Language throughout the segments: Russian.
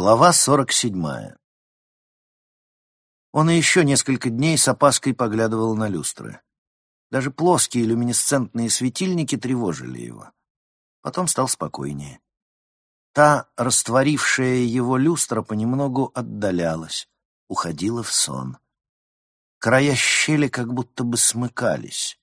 Глава сорок седьмая. Он и еще несколько дней с опаской поглядывал на люстры. Даже плоские люминесцентные светильники тревожили его. Потом стал спокойнее. Та, растворившая его люстра, понемногу отдалялась, уходила в сон. Края щели как будто бы смыкались.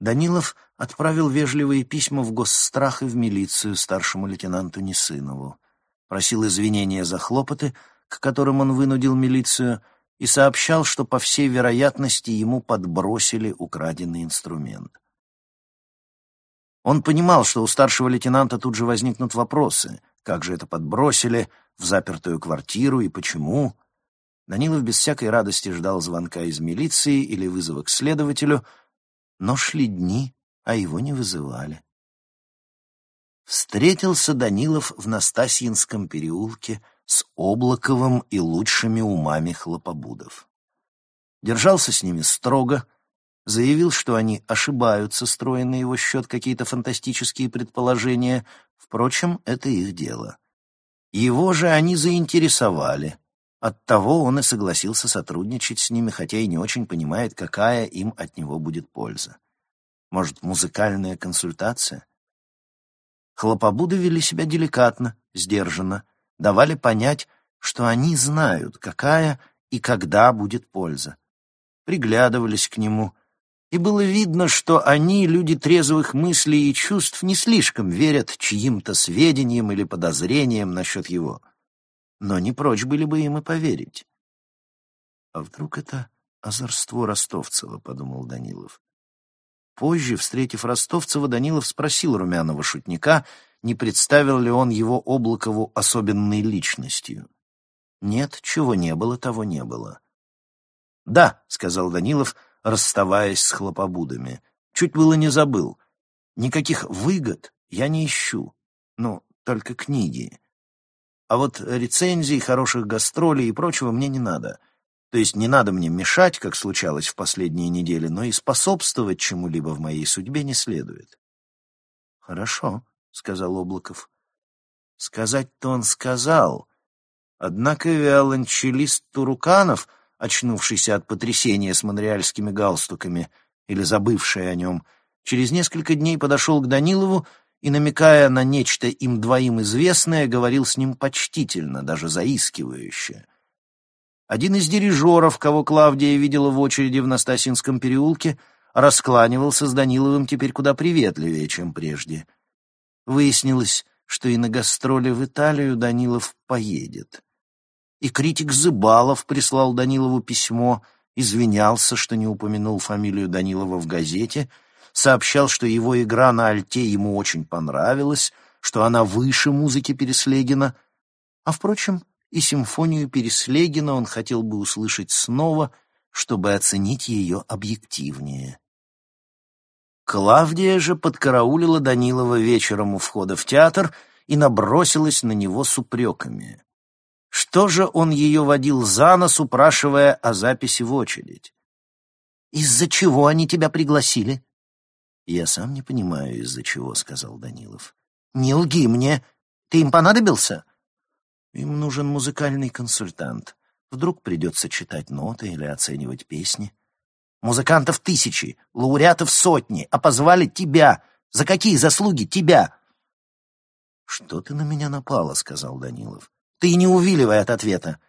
Данилов отправил вежливые письма в госстрах и в милицию старшему лейтенанту Несынову просил извинения за хлопоты, к которым он вынудил милицию, и сообщал, что, по всей вероятности, ему подбросили украденный инструмент. Он понимал, что у старшего лейтенанта тут же возникнут вопросы, как же это подбросили, в запертую квартиру и почему. Данилов без всякой радости ждал звонка из милиции или вызова к следователю, но шли дни, а его не вызывали. Встретился Данилов в Настасьинском переулке с Облаковым и лучшими умами хлопобудов. Держался с ними строго, заявил, что они ошибаются, строя на его счет какие-то фантастические предположения. Впрочем, это их дело. Его же они заинтересовали. Оттого он и согласился сотрудничать с ними, хотя и не очень понимает, какая им от него будет польза. Может, музыкальная консультация? Хлопобуды вели себя деликатно, сдержанно, давали понять, что они знают, какая и когда будет польза. Приглядывались к нему, и было видно, что они, люди трезвых мыслей и чувств, не слишком верят чьим-то сведениям или подозрениям насчет его. Но не прочь были бы им и поверить. «А вдруг это озорство Ростовцева?» — подумал Данилов. Позже, встретив Ростовцева, Данилов спросил румяного шутника, не представил ли он его Облакову особенной личностью. Нет, чего не было, того не было. «Да», — сказал Данилов, расставаясь с хлопобудами, — «чуть было не забыл. Никаких выгод я не ищу, ну, только книги. А вот рецензий, хороших гастролей и прочего мне не надо». То есть не надо мне мешать, как случалось в последние недели, но и способствовать чему-либо в моей судьбе не следует. «Хорошо», — сказал Облаков. Сказать-то он сказал. Однако виолончелист Туруканов, очнувшийся от потрясения с монреальскими галстуками или забывший о нем, через несколько дней подошел к Данилову и, намекая на нечто им двоим известное, говорил с ним почтительно, даже заискивающе — один из дирижеров, кого Клавдия видела в очереди в Настасинском переулке, раскланивался с Даниловым теперь куда приветливее, чем прежде. Выяснилось, что и на гастроли в Италию Данилов поедет. И критик Зыбалов прислал Данилову письмо, извинялся, что не упомянул фамилию Данилова в газете, сообщал, что его игра на альте ему очень понравилась, что она выше музыки Переслегина, а, впрочем, и симфонию Переслегина он хотел бы услышать снова, чтобы оценить ее объективнее. Клавдия же подкараулила Данилова вечером у входа в театр и набросилась на него с упреками. Что же он ее водил за нос, упрашивая о записи в очередь? «Из-за чего они тебя пригласили?» «Я сам не понимаю, из-за чего», — сказал Данилов. «Не лги мне. Ты им понадобился?» Им нужен музыкальный консультант. Вдруг придется читать ноты или оценивать песни. Музыкантов тысячи, лауреатов сотни, а позвали тебя. За какие заслуги тебя? «Что ты на меня напала?» — сказал Данилов. «Ты не увиливай от ответа».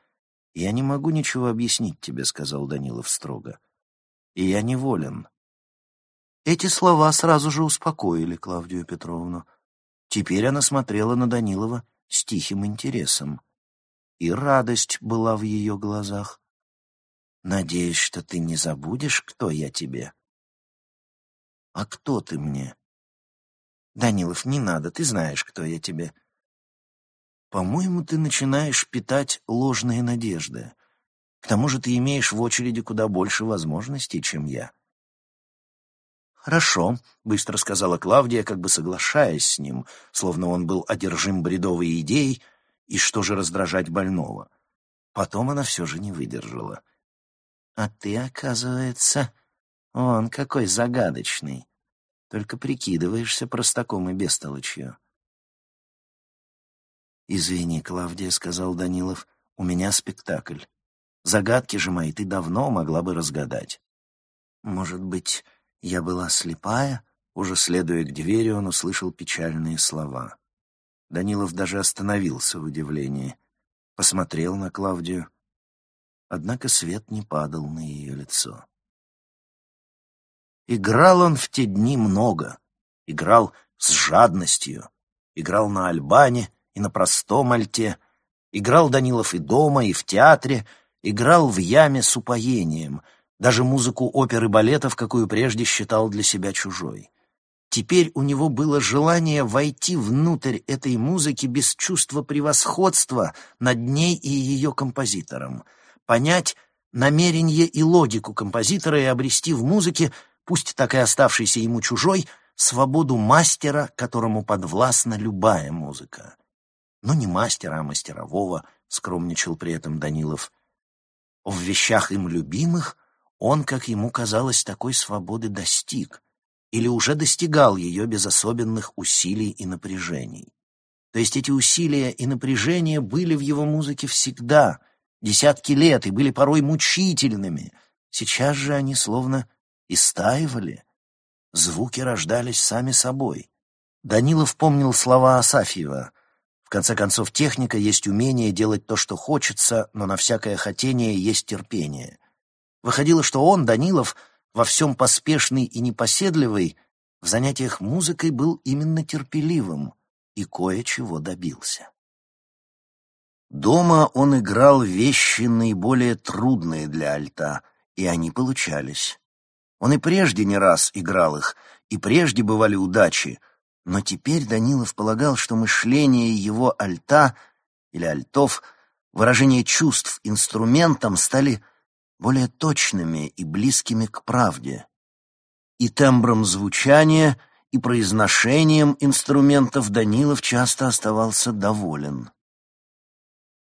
«Я не могу ничего объяснить тебе», — сказал Данилов строго. «И я неволен». Эти слова сразу же успокоили Клавдию Петровну. Теперь она смотрела на Данилова с тихим интересом. И радость была в ее глазах. «Надеюсь, что ты не забудешь, кто я тебе?» «А кто ты мне?» «Данилов, не надо, ты знаешь, кто я тебе». «По-моему, ты начинаешь питать ложные надежды. К тому же ты имеешь в очереди куда больше возможностей, чем я». «Хорошо», — быстро сказала Клавдия, как бы соглашаясь с ним, словно он был одержим бредовой идеей, и что же раздражать больного. Потом она все же не выдержала. «А ты, оказывается, он какой загадочный. Только прикидываешься простаком и бестолочью». «Извини, Клавдия», — сказал Данилов, — «у меня спектакль. Загадки же мои ты давно могла бы разгадать». «Может быть, я была слепая?» Уже следуя к двери, он услышал печальные слова. Данилов даже остановился в удивлении, посмотрел на Клавдию. Однако свет не падал на ее лицо. Играл он в те дни много. Играл с жадностью. Играл на Альбане и на простом альте. Играл Данилов и дома, и в театре. Играл в яме с упоением. Даже музыку оперы балетов, какую прежде считал для себя чужой. Теперь у него было желание войти внутрь этой музыки без чувства превосходства над ней и ее композитором, понять намерение и логику композитора и обрести в музыке пусть так и оставшийся ему чужой, свободу мастера, которому подвластна любая музыка. Но не мастера, а мастерового, скромничал при этом Данилов. В вещах им любимых он, как ему казалось, такой свободы достиг или уже достигал ее без особенных усилий и напряжений. То есть эти усилия и напряжения были в его музыке всегда, десятки лет, и были порой мучительными. Сейчас же они словно истаивали. Звуки рождались сами собой. Данилов помнил слова Асафьева. В конце концов, техника есть умение делать то, что хочется, но на всякое хотение есть терпение. Выходило, что он, Данилов, во всем поспешный и непоседливый, в занятиях музыкой был именно терпеливым и кое-чего добился. Дома он играл вещи наиболее трудные для альта, и они получались. Он и прежде не раз играл их, и прежде бывали удачи, но теперь Данилов полагал, что мышление его альта или альтов, выражение чувств инструментом стали более точными и близкими к правде. И тембром звучания, и произношением инструментов Данилов часто оставался доволен.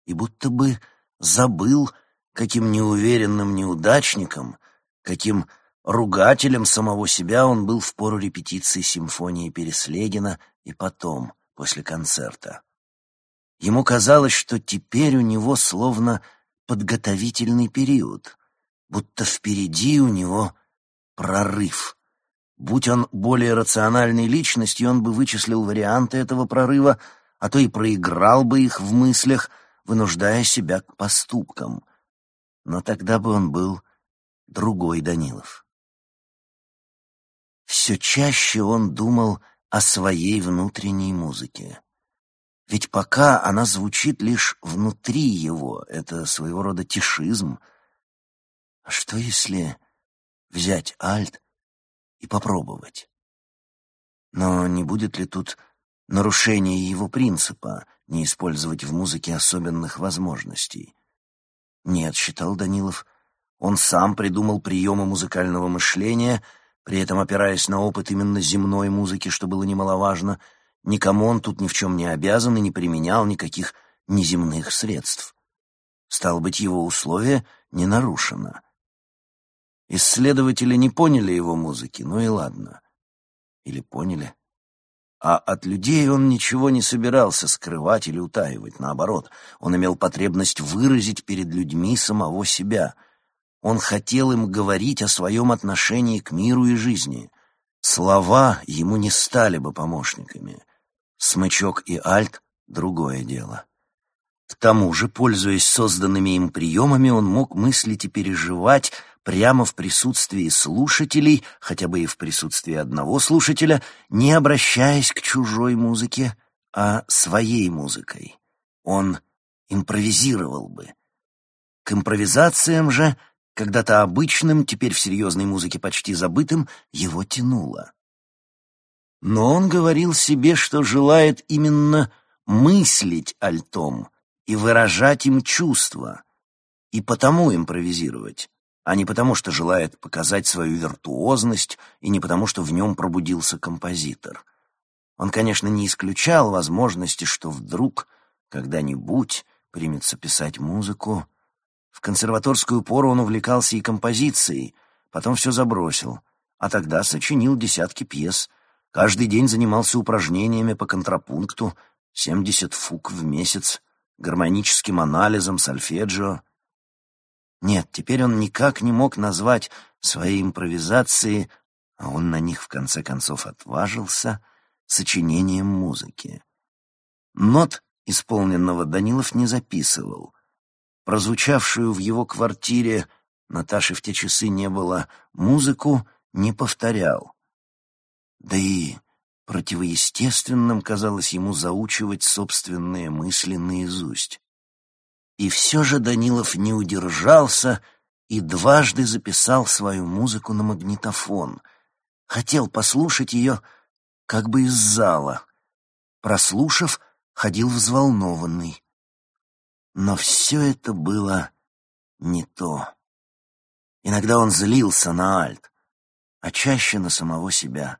И будто бы забыл, каким неуверенным неудачником, каким Ругателем самого себя он был в пору репетиции симфонии Переслегина и потом, после концерта. Ему казалось, что теперь у него словно подготовительный период, будто впереди у него прорыв. Будь он более рациональной личностью, он бы вычислил варианты этого прорыва, а то и проиграл бы их в мыслях, вынуждая себя к поступкам. Но тогда бы он был другой Данилов. Все чаще он думал о своей внутренней музыке. Ведь пока она звучит лишь внутри его, это своего рода тишизм. А что если взять альт и попробовать? Но не будет ли тут нарушение его принципа не использовать в музыке особенных возможностей? Нет, считал Данилов, он сам придумал приемы музыкального мышления — при этом опираясь на опыт именно земной музыки, что было немаловажно, никому он тут ни в чем не обязан и не применял никаких неземных средств. Стало быть, его условие не нарушено. Исследователи не поняли его музыки, ну и ладно. Или поняли. А от людей он ничего не собирался скрывать или утаивать, наоборот, он имел потребность выразить перед людьми самого себя — он хотел им говорить о своем отношении к миру и жизни. Слова ему не стали бы помощниками. Смычок и альт — другое дело. К тому же, пользуясь созданными им приемами, он мог мыслить и переживать прямо в присутствии слушателей, хотя бы и в присутствии одного слушателя, не обращаясь к чужой музыке, а своей музыкой. Он импровизировал бы. К импровизациям же — когда-то обычным, теперь в серьезной музыке почти забытым, его тянуло. Но он говорил себе, что желает именно мыслить альтом и выражать им чувства, и потому импровизировать, а не потому, что желает показать свою виртуозность и не потому, что в нем пробудился композитор. Он, конечно, не исключал возможности, что вдруг когда-нибудь примется писать музыку, в консерваторскую пору он увлекался и композицией, потом все забросил, а тогда сочинил десятки пьес, каждый день занимался упражнениями по контрапункту, семьдесят фук в месяц, гармоническим анализом, сольфеджио. Нет, теперь он никак не мог назвать свои импровизации, а он на них в конце концов отважился, сочинением музыки. Нот, исполненного Данилов, не записывал. Прозвучавшую в его квартире, Наташи в те часы не было, музыку не повторял. Да и противоестественным казалось ему заучивать собственные мысли наизусть. И все же Данилов не удержался и дважды записал свою музыку на магнитофон. Хотел послушать ее как бы из зала. Прослушав, ходил взволнованный. Но все это было не то. Иногда он злился на Альт, а чаще на самого себя.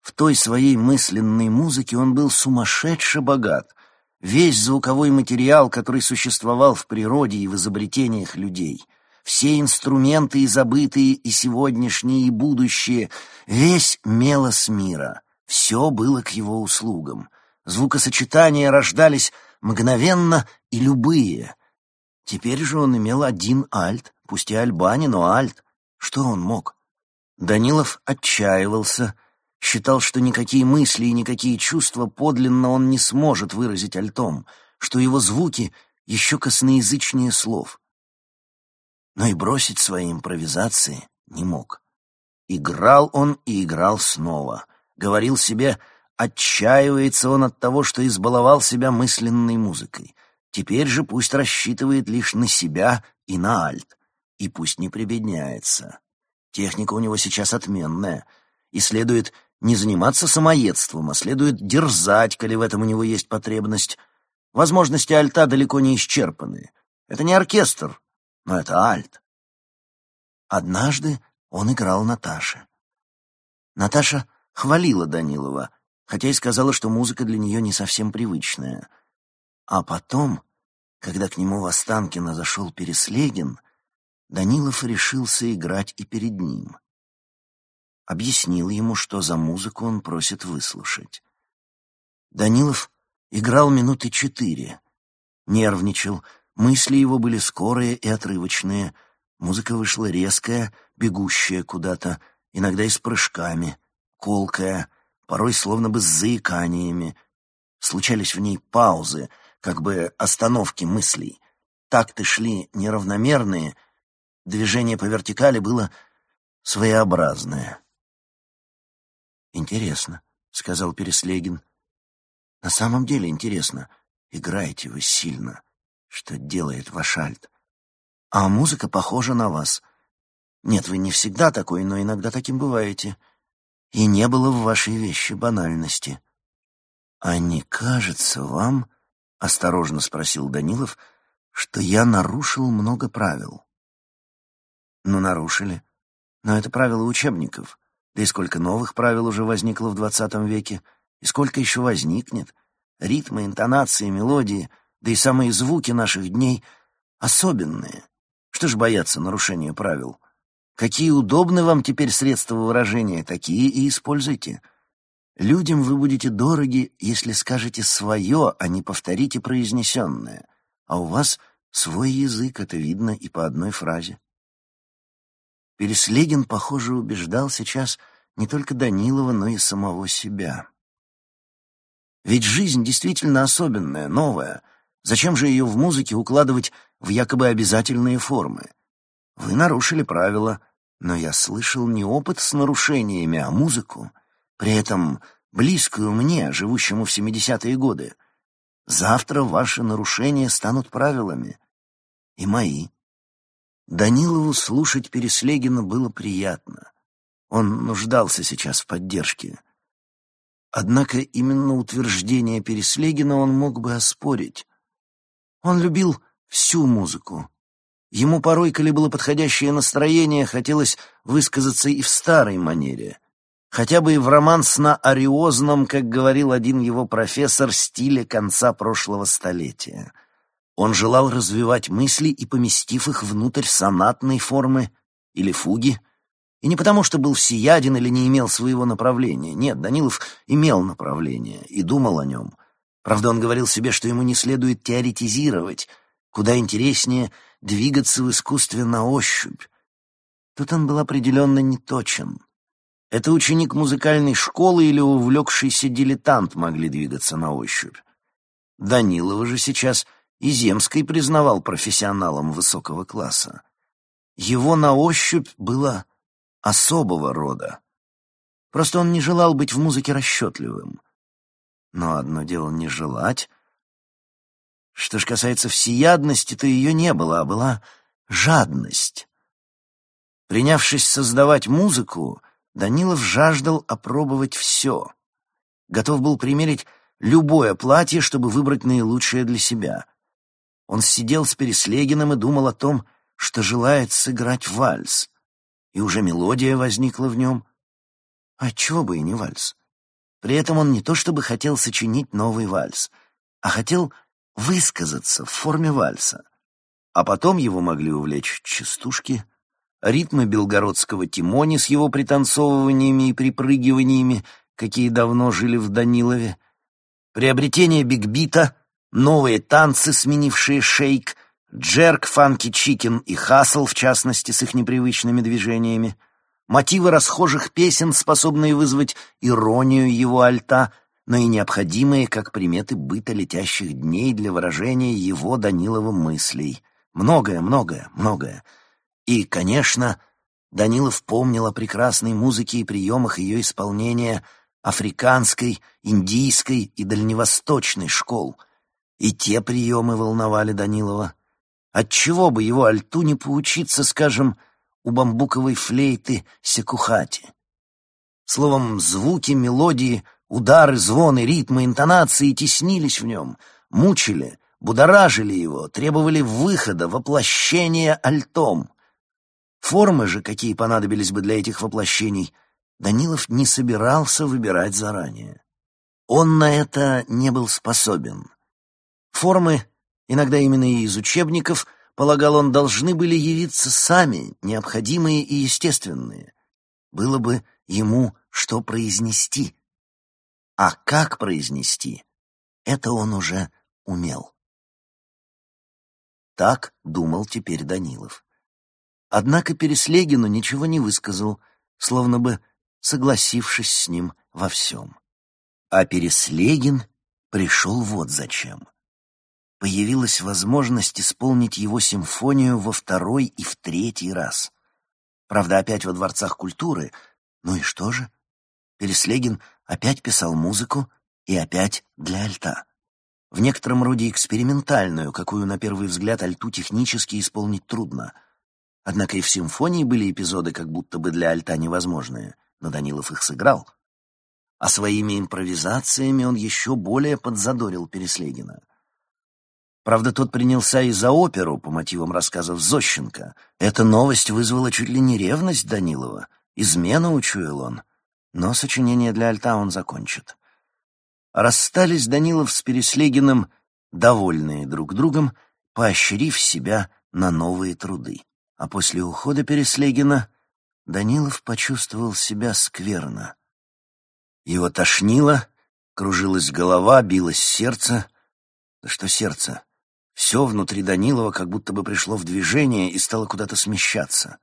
В той своей мысленной музыке он был сумасшедше богат. Весь звуковой материал, который существовал в природе и в изобретениях людей, все инструменты и забытые, и сегодняшние, и будущие, весь мелос мира, все было к его услугам. Звукосочетания рождались мгновенно и любые. Теперь же он имел один альт, пусть и альбани, но альт. Что он мог? Данилов отчаивался, считал, что никакие мысли и никакие чувства подлинно он не сможет выразить альтом, что его звуки еще косноязычнее слов. Но и бросить свои импровизации не мог. Играл он и играл снова. Говорил себе, отчаивается он от того, что избаловал себя мысленной музыкой. Теперь же пусть рассчитывает лишь на себя и на альт, и пусть не прибедняется. Техника у него сейчас отменная, и следует не заниматься самоедством, а следует дерзать, коли в этом у него есть потребность. Возможности альта далеко не исчерпаны. Это не оркестр, но это альт. Однажды он играл Наташе. Наташа хвалила Данилова, хотя и сказала, что музыка для нее не совсем привычная. А потом, когда к нему в Останкино зашел Переслегин, Данилов решился играть и перед ним. Объяснил ему, что за музыку он просит выслушать. Данилов играл минуты четыре. Нервничал, мысли его были скорые и отрывочные. Музыка вышла резкая, бегущая куда-то, иногда и с прыжками, колкая, порой словно бы с заиканиями. Случались в ней паузы, как бы остановки мыслей. Такты шли неравномерные — Движение по вертикали было своеобразное. «Интересно», — сказал Переслегин. «На самом деле интересно. Играете вы сильно. Что делает ваш альт? А музыка похожа на вас. Нет, вы не всегда такой, но иногда таким бываете. И не было в вашей вещи банальности». «А не кажется вам, — осторожно спросил Данилов, — что я нарушил много правил?» Ну, нарушили. Но это правила учебников. Да и сколько новых правил уже возникло в двадцатом веке, и сколько еще возникнет. Ритмы, интонации, мелодии, да и самые звуки наших дней особенные. Что ж бояться нарушения правил? Какие удобны вам теперь средства выражения, такие и используйте. Людям вы будете дороги, если скажете свое, а не повторите произнесенное. А у вас свой язык, это видно и по одной фразе. Переслегин, похоже, убеждал сейчас не только Данилова, но и самого себя. Ведь жизнь действительно особенная, новая. Зачем же ее в музыке укладывать в якобы обязательные формы? Вы нарушили правила, но я слышал не опыт с нарушениями, а музыку, при этом близкую мне, живущему в 70-е годы. Завтра ваши нарушения станут правилами. И мои. Данилову слушать Переслегина было приятно. Он нуждался сейчас в поддержке. Однако именно утверждение Переслегина он мог бы оспорить. Он любил всю музыку. Ему порой, коли было подходящее настроение, хотелось высказаться и в старой манере. Хотя бы и в романсно-ариозном, как говорил один его профессор, стиле конца прошлого столетия. Он желал развивать мысли и поместив их внутрь сонатной формы или фуги, и не потому, что был всеяден или не имел своего направления. Нет, Данилов имел направление и думал о нем. Правда, он говорил себе, что ему не следует теоретизировать, куда интереснее двигаться в искусстве на ощупь. Тут он был определенно неточен. Это ученик музыкальной школы или увлекшийся дилетант могли двигаться на ощупь. Данилова же сейчас и Земский признавал профессионалом высокого класса. Его на ощупь было особого рода. Просто он не желал быть в музыке расчетливым. Но одно дело не желать. Что ж касается всеядности, то ее не было, а была жадность. Принявшись создавать музыку, Данилов жаждал опробовать все. Готов был примерить любое платье, чтобы выбрать наилучшее для себя. Он сидел с Переслегиным и думал о том, что желает сыграть вальс. И уже мелодия возникла в нем. А чего бы и не вальс? При этом он не то чтобы хотел сочинить новый вальс, а хотел высказаться в форме вальса. А потом его могли увлечь частушки, ритмы белгородского тимони с его пританцовываниями и припрыгиваниями, какие давно жили в Данилове, приобретение бигбита, новые танцы, сменившие шейк, джерк, фанки, чикен и хасл, в частности, с их непривычными движениями — мотивы расхожих песен, способные вызвать иронию его альта, но и необходимые как приметы быта летящих дней для выражения его Данилова мыслей. Многое, многое, многое. И, конечно, Данилов помнил о прекрасной музыке и приемах ее исполнения африканской, индийской и дальневосточной школ. И те приемы волновали Данилова. Отчего бы его альту не поучиться, скажем, у бамбуковой флейты секухати. Словом, звуки, мелодии, удары, звоны, ритмы, интонации теснились в нем, мучили, будоражили его, требовали выхода, воплощения альтом. Формы же, какие понадобились бы для этих воплощений, Данилов не собирался выбирать заранее. Он на это не был способен. Формы, иногда именно и из учебников — полагал он, должны были явиться сами, необходимые и естественные. Было бы ему что произнести. А как произнести, это он уже умел. Так думал теперь Данилов. Однако Переслегину ничего не высказал, словно бы согласившись с ним во всем. А Переслегин пришел вот зачем появилась возможность исполнить его симфонию во второй и в третий раз. Правда, опять во дворцах культуры. Ну и что же? Переслегин опять писал музыку и опять для альта. В некотором роде экспериментальную, какую на первый взгляд альту технически исполнить трудно. Однако и в симфонии были эпизоды, как будто бы для альта невозможные, но Данилов их сыграл. А своими импровизациями он еще более подзадорил Переслегина. Правда, тот принялся и за оперу по мотивам рассказов Зощенко. Эта новость вызвала чуть ли не ревность Данилова. Измену учуял он. Но сочинение для альта он закончит. Расстались Данилов с Переслегиным, довольные друг другом, поощрив себя на новые труды. А после ухода Переслегина Данилов почувствовал себя скверно. Его тошнило, кружилась голова, билось сердце. Да что сердце? Все внутри Данилова как будто бы пришло в движение и стало куда-то смещаться.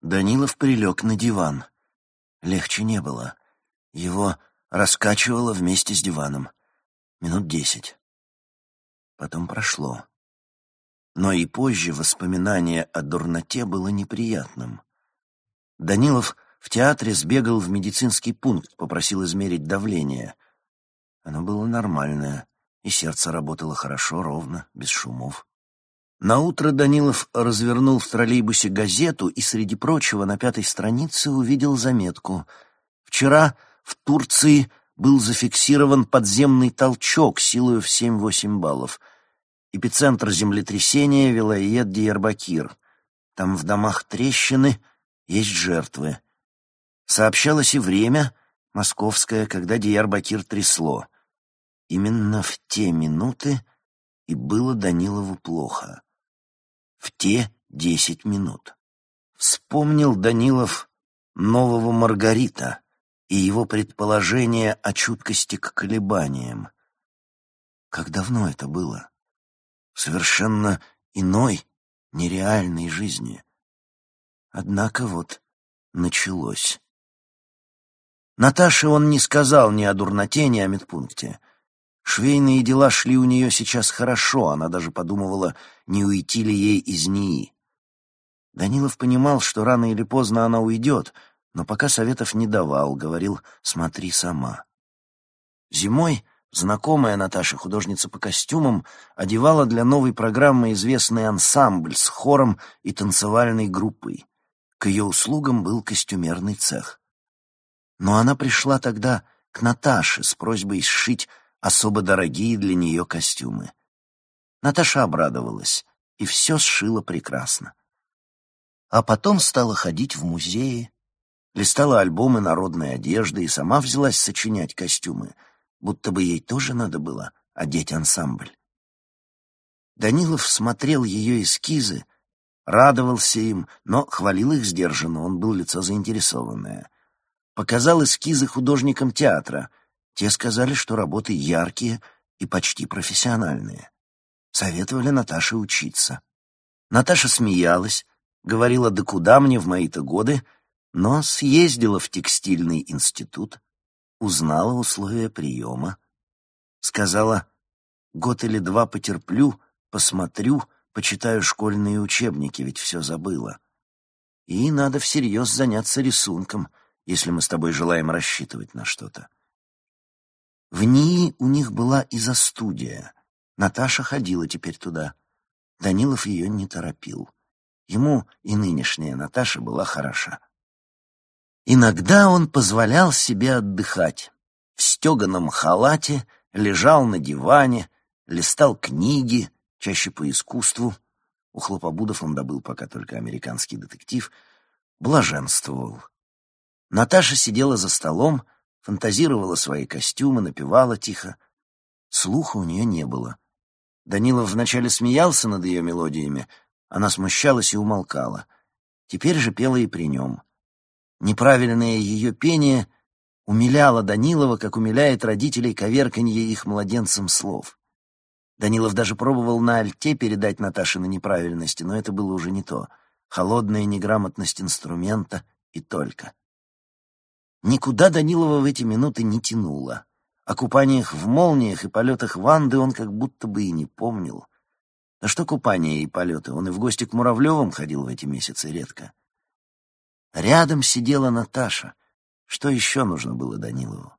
Данилов прилег на диван. Легче не было. Его раскачивало вместе с диваном. Минут десять. Потом прошло. Но и позже воспоминание о дурноте было неприятным. Данилов в театре сбегал в медицинский пункт, попросил измерить давление. Оно было нормальное и сердце работало хорошо, ровно, без шумов. Наутро Данилов развернул в троллейбусе газету и, среди прочего, на пятой странице увидел заметку. Вчера в Турции был зафиксирован подземный толчок силою в 7-8 баллов. Эпицентр землетрясения — Вилайет Диярбакир. Там в домах трещины, есть жертвы. Сообщалось и время, московское, когда Диярбакир трясло. Именно в те минуты и было Данилову плохо. В те десять минут. Вспомнил Данилов нового Маргарита и его предположение о чуткости к колебаниям. Как давно это было? В совершенно иной, нереальной жизни. Однако вот началось. Наташе он не сказал ни о дурноте, ни о медпункте. Швейные дела шли у нее сейчас хорошо, она даже подумывала, не уйти ли ей из НИИ. Данилов понимал, что рано или поздно она уйдет, но пока советов не давал, говорил «смотри сама». Зимой знакомая Наташа, художница по костюмам, одевала для новой программы известный ансамбль с хором и танцевальной группой. К ее услугам был костюмерный цех. Но она пришла тогда к Наташе с просьбой сшить особо дорогие для нее костюмы. Наташа обрадовалась и все сшила прекрасно. А потом стала ходить в музеи, листала альбомы народной одежды и сама взялась сочинять костюмы, будто бы ей тоже надо было одеть ансамбль. Данилов смотрел ее эскизы, радовался им, но хвалил их сдержанно, он был лицо заинтересованное. Показал эскизы художникам театра. Те сказали, что работы яркие и почти профессиональные. Советовали Наташе учиться. Наташа смеялась, говорила, да куда мне в мои-то годы, но съездила в текстильный институт, узнала условия приема, сказала, год или два потерплю, посмотрю, почитаю школьные учебники, ведь все забыла. И надо всерьез заняться рисунком, если мы с тобой желаем рассчитывать на что-то. В НИИ у них была изо-студия. Наташа ходила теперь туда. Данилов ее не торопил. Ему и нынешняя Наташа была хороша. Иногда он позволял себе отдыхать. В стеганом халате лежал на диване, листал книги, чаще по искусству. У хлопобудов он добыл пока только американский детектив. Блаженствовал. Наташа сидела за столом, фантазировала свои костюмы, напевала тихо. Слуха у нее не было. Данилов вначале смеялся над ее мелодиями, она смущалась и умолкала. Теперь же пела и при нем. Неправильное ее пение умиляло Данилова, как умиляет родителей коверканье их младенцам слов. Данилов даже пробовал на альте передать Наташины неправильности, но это было уже не то. Холодная неграмотность инструмента и только. Никуда Данилова в эти минуты не тянуло. О купаниях в молниях и полетах Ванды он как будто бы и не помнил. Да что купания и полеты, он и в гости к Муравлевым ходил в эти месяцы редко. Рядом сидела Наташа. Что еще нужно было Данилову?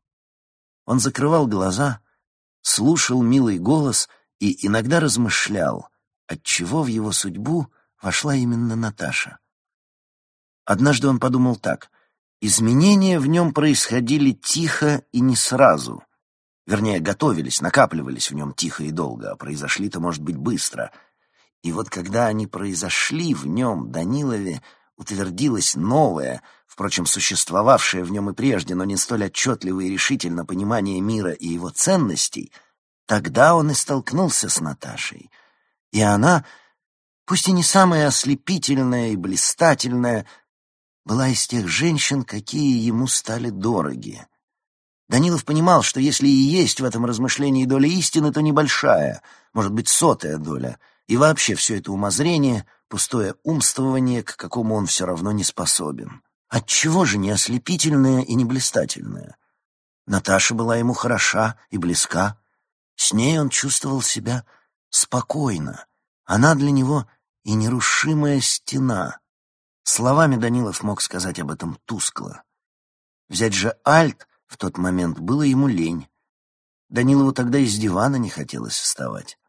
Он закрывал глаза, слушал милый голос и иногда размышлял, отчего в его судьбу вошла именно Наташа. Однажды он подумал так. Изменения в нем происходили тихо и не сразу — Вернее, готовились, накапливались в нем тихо и долго, а произошли-то, может быть, быстро. И вот когда они произошли в нем, Данилове утвердилось новое, впрочем, существовавшее в нем и прежде, но не столь отчетливое и решительно понимание мира и его ценностей, тогда он и столкнулся с Наташей. И она, пусть и не самая ослепительная и блистательная, была из тех женщин, какие ему стали дороги. Данилов понимал, что если и есть в этом размышлении доля истины, то небольшая, может быть, сотая доля, и вообще все это умозрение, пустое умствование, к какому он все равно не способен. Отчего же не ослепительное и не блистательное? Наташа была ему хороша и близка. С ней он чувствовал себя спокойно. Она для него и нерушимая стена. Словами Данилов мог сказать об этом тускло. Взять же альт — в тот момент было ему лень. Данилову тогда из дивана не хотелось вставать.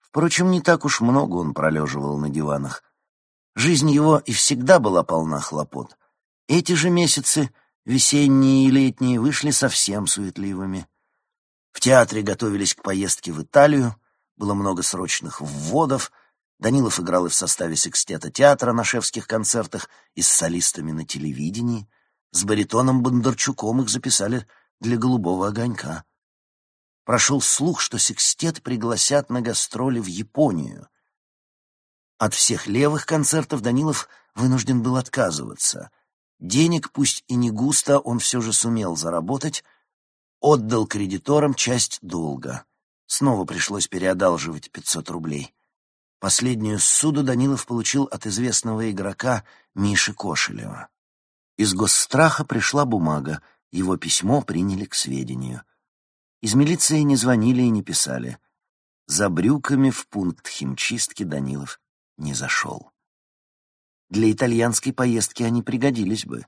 Впрочем, не так уж много он пролеживал на диванах. Жизнь его и всегда была полна хлопот. Эти же месяцы, весенние и летние, вышли совсем суетливыми. В театре готовились к поездке в Италию, было много срочных вводов, Данилов играл и в составе секстета театра на шефских концертах, и с солистами на телевидении — с баритоном Бондарчуком их записали для «Голубого огонька». Прошел слух, что секстет пригласят на гастроли в Японию. От всех левых концертов Данилов вынужден был отказываться. Денег, пусть и не густо, он все же сумел заработать, отдал кредиторам часть долга. Снова пришлось переодалживать пятьсот рублей. Последнюю суду Данилов получил от известного игрока Миши Кошелева. Из госстраха пришла бумага, его письмо приняли к сведению. Из милиции не звонили и не писали. За брюками в пункт химчистки Данилов не зашел. Для итальянской поездки они пригодились бы.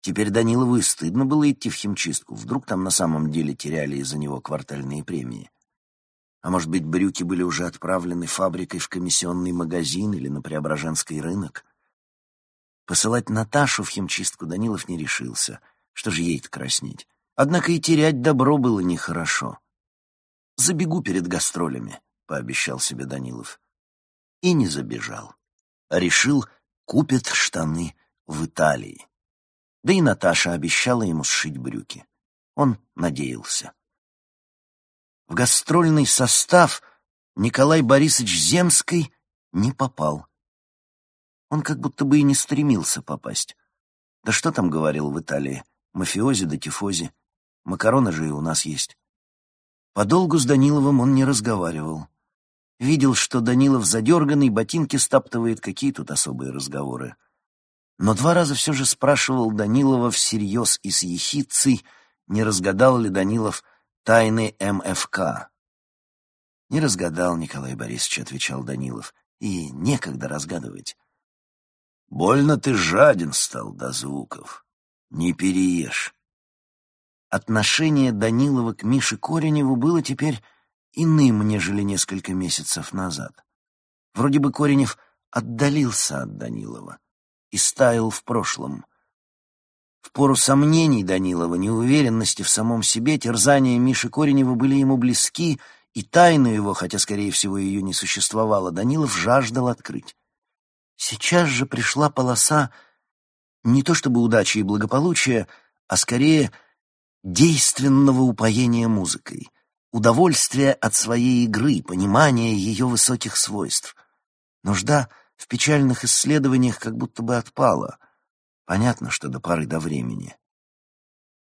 Теперь Данилову и стыдно было идти в химчистку, вдруг там на самом деле теряли из-за него квартальные премии. А может быть, брюки были уже отправлены фабрикой в комиссионный магазин или на Преображенский рынок? Посылать Наташу в химчистку Данилов не решился. Что же ей-то краснеть? Однако и терять добро было нехорошо. «Забегу перед гастролями», — пообещал себе Данилов. И не забежал. А решил, купит штаны в Италии. Да и Наташа обещала ему сшить брюки. Он надеялся. В гастрольный состав Николай Борисович Земский не попал. Он как будто бы и не стремился попасть. Да что там говорил в Италии? Мафиози да тифози. Макароны же и у нас есть. Подолгу с Даниловым он не разговаривал. Видел, что Данилов задерганный, ботинки стаптывает, какие тут особые разговоры. Но два раза все же спрашивал Данилова всерьез и с ехидцей, не разгадал ли Данилов тайны МФК. «Не разгадал, Николай Борисович», — отвечал Данилов, — «и некогда разгадывать». «Больно ты жаден стал до звуков. Не переешь». Отношение Данилова к Мише Кореневу было теперь иным, нежели несколько месяцев назад. Вроде бы Коренев отдалился от Данилова и стаял в прошлом — пору сомнений Данилова, неуверенности в самом себе, терзания Миши Коренева были ему близки, и тайну его, хотя, скорее всего, ее не существовало, Данилов жаждал открыть. Сейчас же пришла полоса не то чтобы удачи и благополучия, а скорее действенного упоения музыкой, удовольствия от своей игры, понимания ее высоких свойств. Нужда в печальных исследованиях как будто бы отпала — Понятно, что до поры до времени.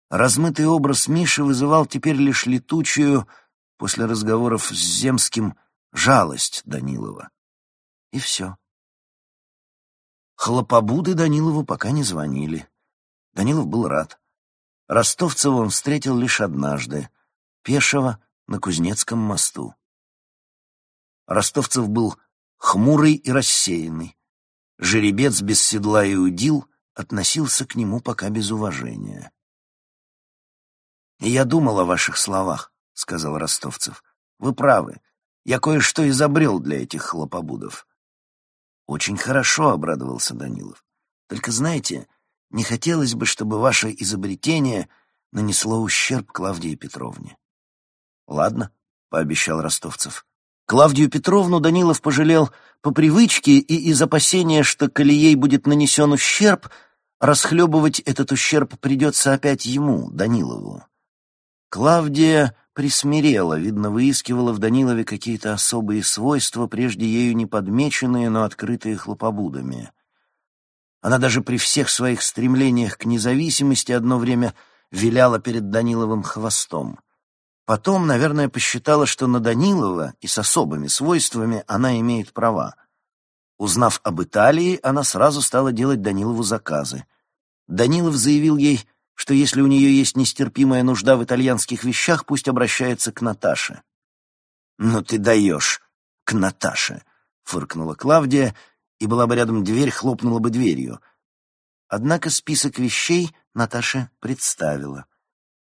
Размытый образ Миши вызывал теперь лишь летучую, после разговоров с Земским, жалость Данилова. И все. Хлопобуды Данилову пока не звонили. Данилов был рад. Ростовцева он встретил лишь однажды, пешего на Кузнецком мосту. Ростовцев был хмурый и рассеянный. Жеребец без седла и удил относился к нему пока без уважения. «Я думал о ваших словах», — сказал Ростовцев. «Вы правы. Я кое-что изобрел для этих хлопобудов». «Очень хорошо», — обрадовался Данилов. «Только знаете, не хотелось бы, чтобы ваше изобретение нанесло ущерб Клавдии Петровне». «Ладно», — пообещал Ростовцев. Клавдию Петровну Данилов пожалел по привычке и из опасения, что коли ей будет нанесен ущерб, Расхлебывать этот ущерб придется опять ему, Данилову. Клавдия присмирела, видно, выискивала в Данилове какие-то особые свойства, прежде ею не подмеченные, но открытые хлопобудами. Она даже при всех своих стремлениях к независимости одно время виляла перед Даниловым хвостом. Потом, наверное, посчитала, что на Данилова и с особыми свойствами она имеет права — Узнав об Италии, она сразу стала делать Данилову заказы. Данилов заявил ей, что если у нее есть нестерпимая нужда в итальянских вещах, пусть обращается к Наташе. «Ну ты даешь, к Наташе!» — фыркнула Клавдия, и была бы рядом дверь, хлопнула бы дверью. Однако список вещей Наташа представила.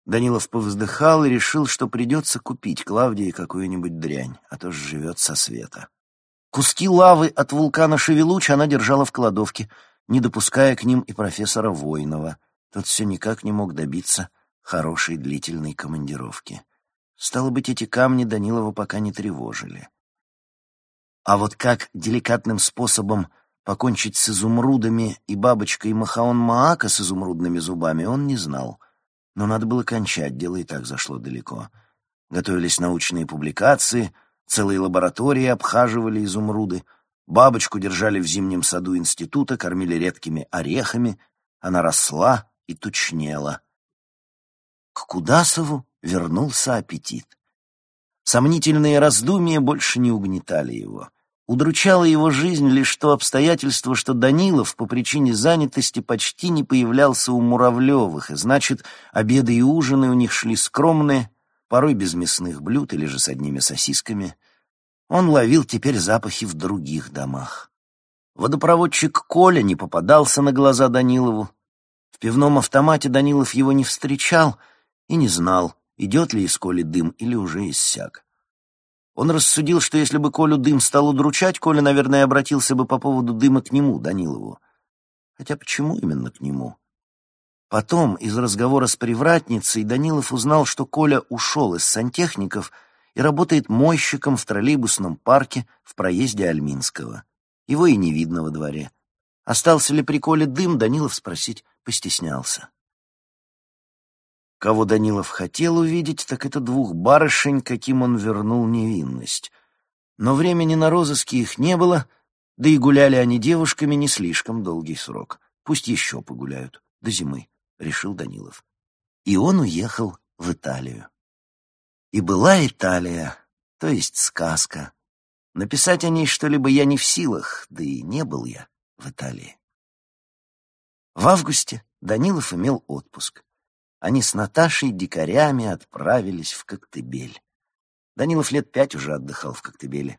Данилов повздыхал и решил, что придется купить Клавдии какую-нибудь дрянь, а то ж живет со света. Куски лавы от вулкана Шевелуч она держала в кладовке, не допуская к ним и профессора Воинова. Тот все никак не мог добиться хорошей длительной командировки. Стало быть, эти камни Данилова пока не тревожили. А вот как деликатным способом покончить с изумрудами и бабочкой Махаон Маака с изумрудными зубами он не знал. Но надо было кончать, дело и так зашло далеко. Готовились научные публикации — Целые лаборатории обхаживали изумруды, бабочку держали в зимнем саду института, кормили редкими орехами, она росла и тучнела. К Кудасову вернулся аппетит. Сомнительные раздумья больше не угнетали его. Удручало его жизнь лишь то обстоятельство, что Данилов по причине занятости почти не появлялся у Муравлевых, и значит, обеды и ужины у них шли скромные, порой без мясных блюд или же с одними сосисками. Он ловил теперь запахи в других домах. Водопроводчик Коля не попадался на глаза Данилову. В пивном автомате Данилов его не встречал и не знал, идет ли из Коли дым или уже иссяк. Он рассудил, что если бы Колю дым стал удручать, Коля, наверное, обратился бы по поводу дыма к нему, Данилову. Хотя почему именно к нему? Потом из разговора с привратницей Данилов узнал, что Коля ушел из сантехников и работает мойщиком в троллейбусном парке в проезде Альминского. Его и не видно во дворе. Остался ли при Коле дым, Данилов спросить постеснялся. Кого Данилов хотел увидеть, так это двух барышень, каким он вернул невинность. Но времени на розыски их не было, да и гуляли они девушками не слишком долгий срок. Пусть еще погуляют, до зимы, — решил Данилов. И он уехал в Италию. И была Италия, то есть сказка. Написать о ней что-либо я не в силах, да и не был я в Италии. В августе Данилов имел отпуск они с Наташей дикарями отправились в Коктебель. Данилов лет пять уже отдыхал в Коктебеле.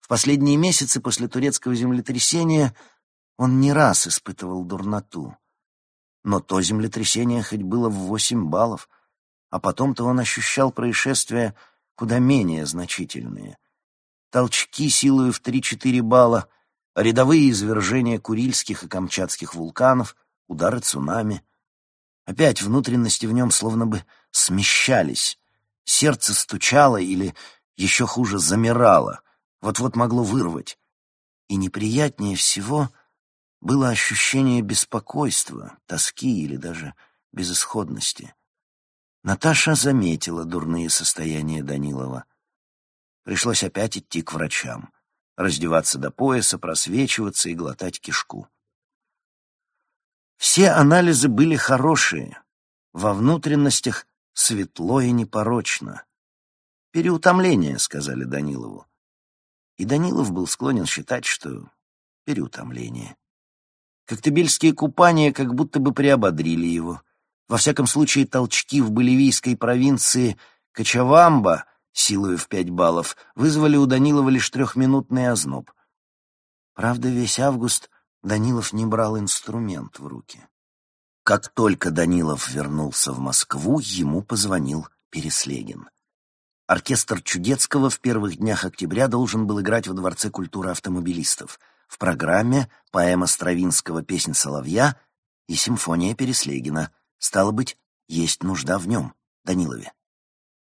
В последние месяцы после турецкого землетрясения он не раз испытывал дурноту. Но то землетрясение хоть было в восемь баллов, а потом-то он ощущал происшествия куда менее значительные. Толчки силою в три-четыре балла, рядовые извержения Курильских и Камчатских вулканов, удары цунами — Опять внутренности в нем словно бы смещались. Сердце стучало или, еще хуже, замирало. Вот-вот могло вырвать. И неприятнее всего было ощущение беспокойства, тоски или даже безысходности. Наташа заметила дурные состояния Данилова. Пришлось опять идти к врачам, раздеваться до пояса, просвечиваться и глотать кишку. Все анализы были хорошие, во внутренностях светло и непорочно. «Переутомление», — сказали Данилову. И Данилов был склонен считать, что переутомление. Коктебельские купания как будто бы приободрили его. Во всяком случае, толчки в боливийской провинции Качавамба, силою в пять баллов, вызвали у Данилова лишь трехминутный озноб. Правда, весь август Данилов не брал инструмент в руки. Как только Данилов вернулся в Москву, ему позвонил Переслегин. Оркестр Чудецкого в первых днях октября должен был играть во Дворце культуры автомобилистов. В программе поэма Стравинского «Песнь соловья» и симфония Переслегина. Стало быть, есть нужда в нем, Данилове.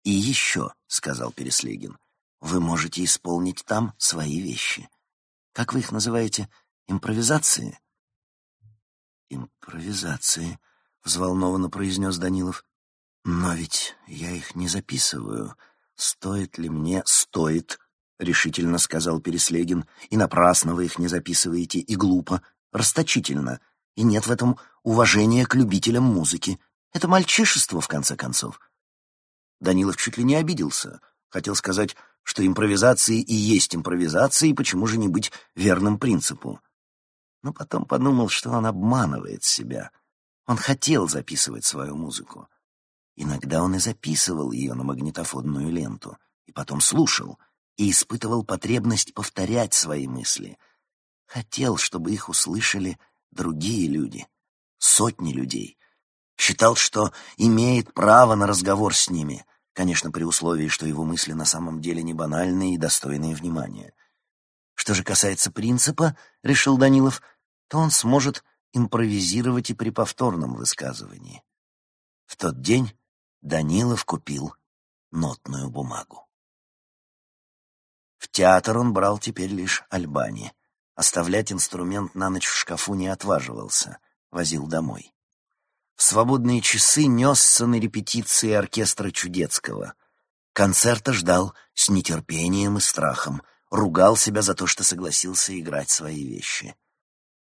«И еще», — сказал Переслегин, — «вы можете исполнить там свои вещи. Как вы их называете?» Импровизации? Импровизации, взволнованно произнес Данилов. Но ведь я их не записываю. Стоит ли мне? Стоит, решительно сказал Переслегин. И напрасно вы их не записываете, и глупо, расточительно. И нет в этом уважения к любителям музыки. Это мальчишество, в конце концов. Данилов чуть ли не обиделся. Хотел сказать, что импровизации и есть импровизации, и почему же не быть верным принципу но потом подумал, что он обманывает себя. Он хотел записывать свою музыку. Иногда он и записывал ее на магнитофонную ленту, и потом слушал, и испытывал потребность повторять свои мысли. Хотел, чтобы их услышали другие люди, сотни людей. Считал, что имеет право на разговор с ними, конечно, при условии, что его мысли на самом деле не банальные и достойные внимания. Что же касается принципа, решил Данилов, то он сможет импровизировать и при повторном высказывании. В тот день Данилов купил нотную бумагу. В театр он брал теперь лишь Альбани. Оставлять инструмент на ночь в шкафу не отваживался, возил домой. В свободные часы несся на репетиции оркестра Чудецкого. Концерта ждал с нетерпением и страхом — ругал себя за то, что согласился играть свои вещи.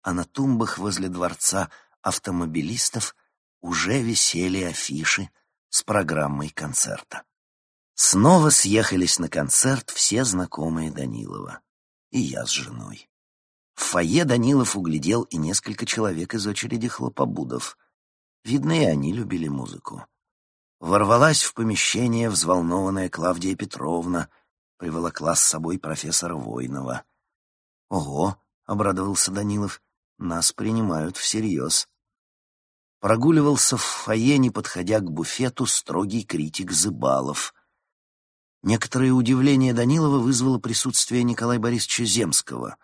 А на тумбах возле дворца автомобилистов уже висели афиши с программой концерта. Снова съехались на концерт все знакомые Данилова. И я с женой. В фойе Данилов углядел и несколько человек из очереди хлопобудов. Видно, и они любили музыку. Ворвалась в помещение взволнованная Клавдия Петровна, приволокла с собой профессора Войнова. «Ого!» — обрадовался Данилов. «Нас принимают всерьез». Прогуливался в фойе, не подходя к буфету, строгий критик Зыбалов. Некоторое удивление Данилова вызвало присутствие Николая Борисовича Земского.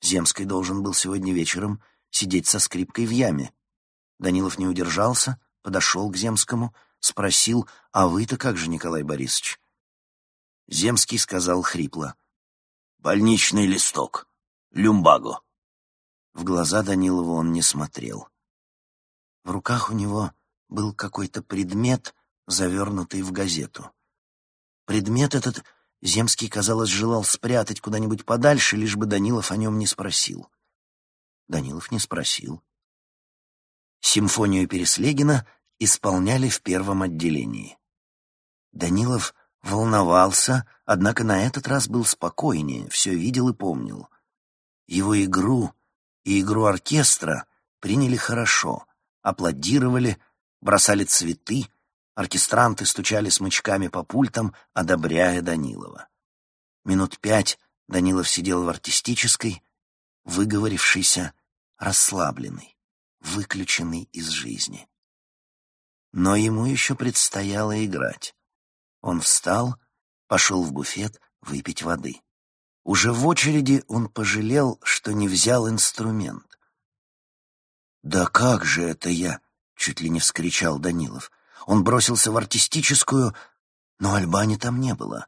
Земский должен был сегодня вечером сидеть со скрипкой в яме. Данилов не удержался, подошел к Земскому, спросил, «А вы-то как же, Николай Борисович?» Земский сказал хрипло, «Больничный листок, люмбаго». В глаза Данилова он не смотрел. В руках у него был какой-то предмет, завернутый в газету. Предмет этот Земский, казалось, желал спрятать куда-нибудь подальше, лишь бы Данилов о нем не спросил. Данилов не спросил. Симфонию Переслегина исполняли в первом отделении. Данилов волновался, однако на этот раз был спокойнее, все видел и помнил. Его игру и игру оркестра приняли хорошо, аплодировали, бросали цветы, оркестранты стучали смычками по пультам, одобряя Данилова. Минут пять Данилов сидел в артистической, выговорившийся, расслабленный, выключенный из жизни. Но ему еще предстояло играть. Он встал, пошел в буфет выпить воды. Уже в очереди он пожалел, что не взял инструмент. «Да как же это я?» — чуть ли не вскричал Данилов. Он бросился в артистическую, но Альбани там не было.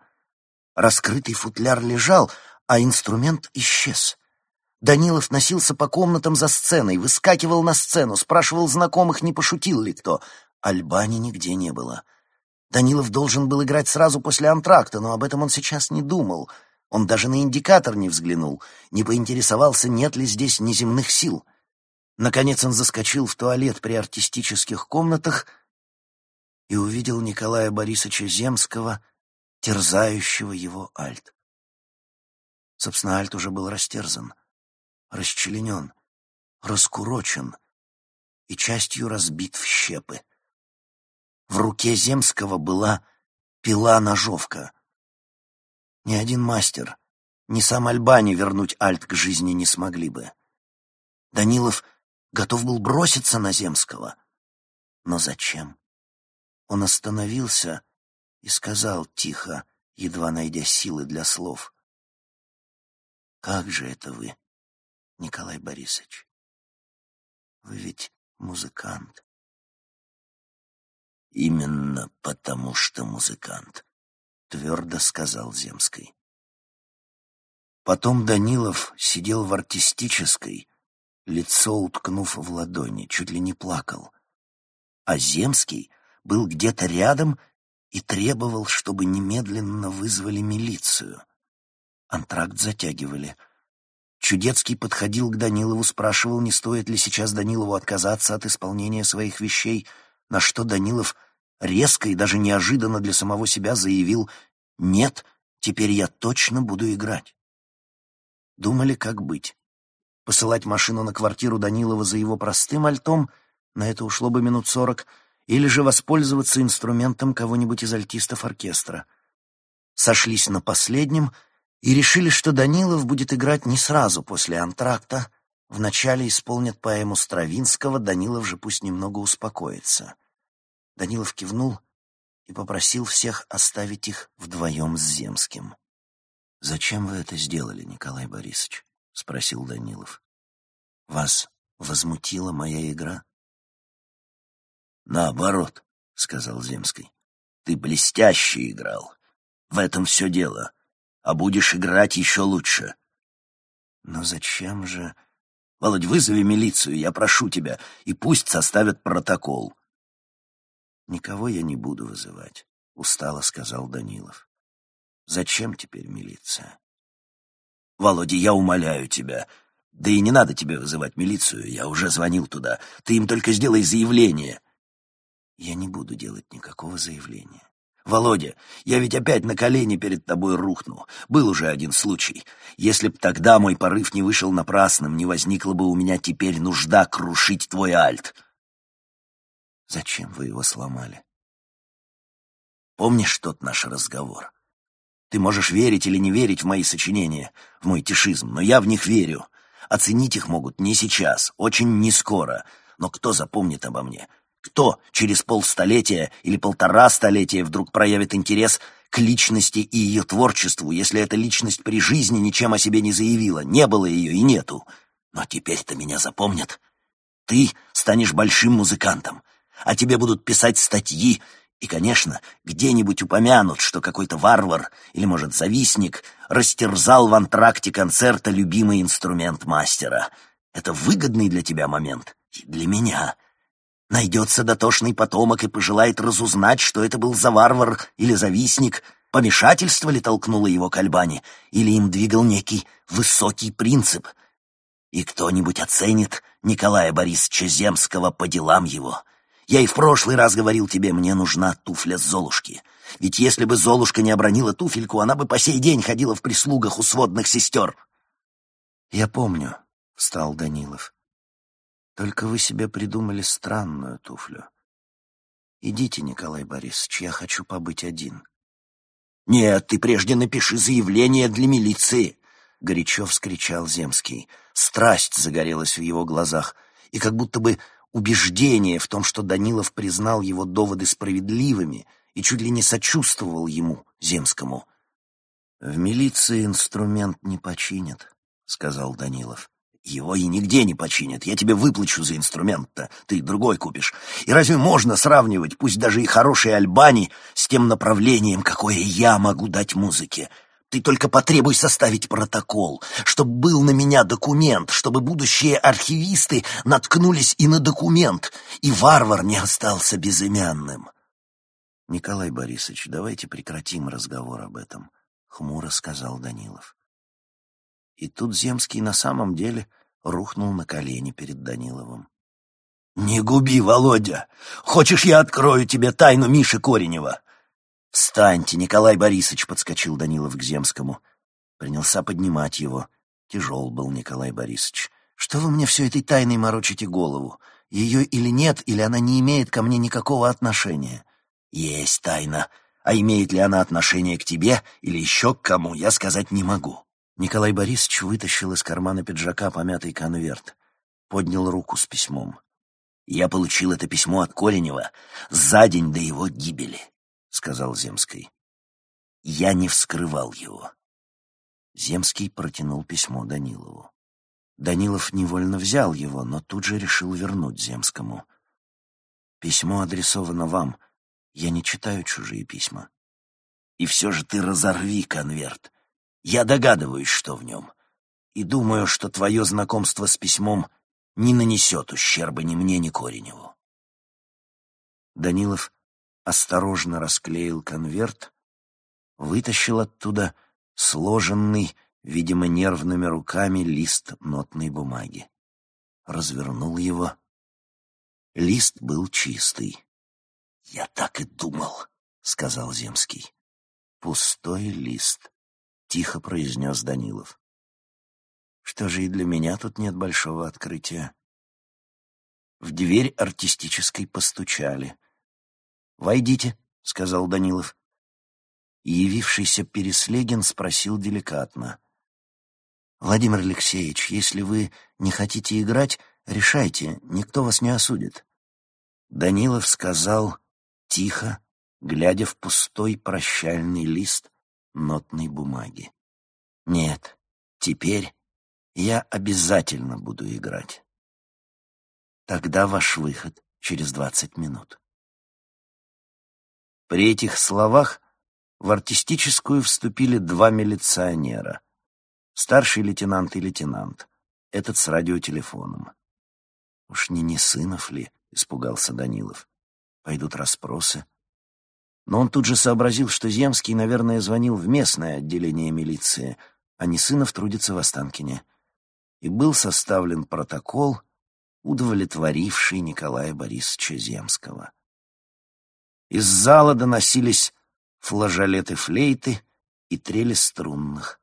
Раскрытый футляр лежал, а инструмент исчез. Данилов носился по комнатам за сценой, выскакивал на сцену, спрашивал знакомых, не пошутил ли кто. Альбани нигде не было. Данилов должен был играть сразу после антракта, но об этом он сейчас не думал. Он даже на индикатор не взглянул, не поинтересовался, нет ли здесь неземных сил. Наконец он заскочил в туалет при артистических комнатах и увидел Николая Борисовича Земского, терзающего его альт. Собственно, альт уже был растерзан, расчленен, раскурочен и частью разбит в щепы. В руке Земского была пила-ножовка. Ни один мастер, ни сам Альбани вернуть альт к жизни не смогли бы. Данилов готов был броситься на Земского. Но зачем? Он остановился и сказал тихо, едва найдя силы для слов. «Как же это вы, Николай Борисович? Вы ведь музыкант. «Именно потому, что музыкант», — твердо сказал Земский. Потом Данилов сидел в артистической, лицо уткнув в ладони, чуть ли не плакал. А Земский был где-то рядом и требовал, чтобы немедленно вызвали милицию. Антракт затягивали. Чудецкий подходил к Данилову, спрашивал, не стоит ли сейчас Данилову отказаться от исполнения своих вещей, на что Данилов резко и даже неожиданно для самого себя заявил «Нет, теперь я точно буду играть». Думали, как быть. Посылать машину на квартиру Данилова за его простым альтом, на это ушло бы минут сорок, или же воспользоваться инструментом кого-нибудь из альтистов оркестра. Сошлись на последнем и решили, что Данилов будет играть не сразу после антракта, вначале исполнят поэму Стравинского, Данилов же пусть немного успокоится. Данилов кивнул и попросил всех оставить их вдвоем с Земским. «Зачем вы это сделали, Николай Борисович?» — спросил Данилов. «Вас возмутила моя игра?» «Наоборот», — сказал Земский. «Ты блестяще играл. В этом все дело. А будешь играть еще лучше». «Но зачем же...» «Володь, вызови милицию, я прошу тебя, и пусть составят протокол. «Никого я не буду вызывать», — устало сказал Данилов. «Зачем теперь милиция?» «Володя, я умоляю тебя. Да и не надо тебе вызывать милицию, я уже звонил туда. Ты им только сделай заявление». «Я не буду делать никакого заявления. Володя, я ведь опять на колени перед тобой рухну. Был уже один случай. Если б тогда мой порыв не вышел напрасным, не возникла бы у меня теперь нужда крушить твой альт. Зачем вы его сломали? Помнишь тот наш разговор? Ты можешь верить или не верить в мои сочинения, в мой тишизм, но я в них верю. Оценить их могут не сейчас, очень не скоро. Но кто запомнит обо мне? Кто через полстолетия или полтора столетия вдруг проявит интерес к личности и ее творчеству, если эта личность при жизни ничем о себе не заявила, не было ее и нету? Но теперь-то меня запомнят. Ты станешь большим музыкантом, а тебе будут писать статьи, и, конечно, где-нибудь упомянут, что какой-то варвар или, может, завистник растерзал в антракте концерта любимый инструмент мастера. Это выгодный для тебя момент и для меня — Найдется дотошный потомок и пожелает разузнать, что это был за варвар или завистник, помешательство ли толкнуло его к Альбане, или им двигал некий высокий принцип. И кто-нибудь оценит Николая Борисовича Земского по делам его. Я и в прошлый раз говорил тебе, мне нужна туфля Золушки. Ведь если бы Золушка не обронила туфельку, она бы по сей день ходила в прислугах у сводных сестер. — Я помню, — встал Данилов. Только вы себе придумали странную туфлю. Идите, Николай Борисович, я хочу побыть один. Нет, ты прежде напиши заявление для милиции, горячо вскричал Земский. Страсть загорелась в его глазах, и как будто бы убеждение в том, что Данилов признал его доводы справедливыми и чуть ли не сочувствовал ему, Земскому. «В милиции инструмент не починят», — сказал Данилов. Его и нигде не починят. Я тебе выплачу за инструмент-то, ты другой купишь. И разве можно сравнивать, пусть даже и хорошие альбани, с тем направлением, какое я могу дать музыке? Ты только потребуй составить протокол, чтобы был на меня документ, чтобы будущие архивисты наткнулись и на документ, и варвар не остался безымянным. Николай Борисович, давайте прекратим разговор об этом, — хмуро сказал Данилов. И тут Земский на самом деле рухнул на колени перед Даниловым. «Не губи, Володя! Хочешь, я открою тебе тайну Миши Коренева?» «Встаньте, Николай Борисович!» — подскочил Данилов к Земскому. Принялся поднимать его. Тяжел был Николай Борисович. «Что вы мне все этой тайной морочите голову? Ее или нет, или она не имеет ко мне никакого отношения?» «Есть тайна. А имеет ли она отношение к тебе или еще к кому, я сказать не могу. Николай Борисович вытащил из кармана пиджака помятый конверт, поднял руку с письмом. «Я получил это письмо от Коренева за день до его гибели», — сказал Земский. «Я не вскрывал его». Земский протянул письмо Данилову. Данилов невольно взял его, но тут же решил вернуть Земскому. «Письмо адресовано вам. Я не читаю чужие письма». «И все же ты разорви конверт», я догадываюсь, что в нем, и думаю, что твое знакомство с письмом не нанесет ущерба ни мне, ни Кореневу. Данилов осторожно расклеил конверт, вытащил оттуда сложенный, видимо, нервными руками лист нотной бумаги. Развернул его. Лист был чистый. «Я так и думал», — сказал Земский. «Пустой лист». — тихо произнес Данилов. «Что же и для меня тут нет большого открытия?» В дверь артистической постучали. «Войдите», — сказал Данилов. Явившийся Переслегин спросил деликатно. «Владимир Алексеевич, если вы не хотите играть, решайте, никто вас не осудит». Данилов сказал тихо, глядя в пустой прощальный лист, нотной бумаги. Нет, теперь я обязательно буду играть. Тогда ваш выход через двадцать минут. При этих словах в артистическую вступили два милиционера. Старший лейтенант и лейтенант. Этот с радиотелефоном. Уж не Несынов ли, испугался Данилов. Пойдут расспросы. Но он тут же сообразил, что Земский, наверное, звонил в местное отделение милиции, а не сынов трудится в Останкине. И был составлен протокол, удовлетворивший Николая Борисовича Земского. Из зала доносились флажолеты флейты и трели струнных.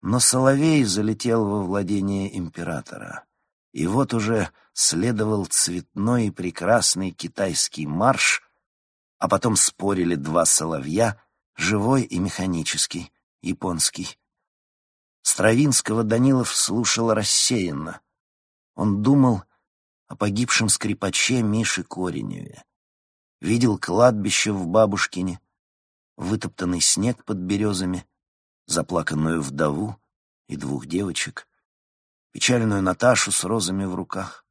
Но Соловей залетел во владение императора. И вот уже следовал цветной и прекрасный китайский марш, а потом спорили два соловья, живой и механический, японский. Стравинского Данилов слушал рассеянно. Он думал о погибшем скрипаче Мише Кореневе. Видел кладбище в Бабушкине, вытоптанный снег под березами, заплаканную вдову и двух девочек, печальную Наташу с розами в руках.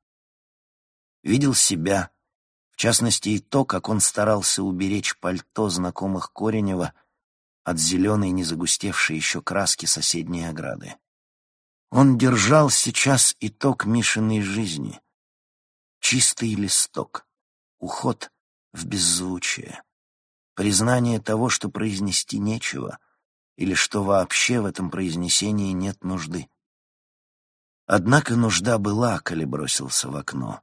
Видел себя, в частности и то, как он старался уберечь пальто знакомых Коренева от зеленой, не загустевшей еще краски соседней ограды. Он держал сейчас итог Мишиной жизни. Чистый листок, уход в беззвучие, признание того, что произнести нечего, или что вообще в этом произнесении нет нужды. Однако нужда была, коли бросился в окно.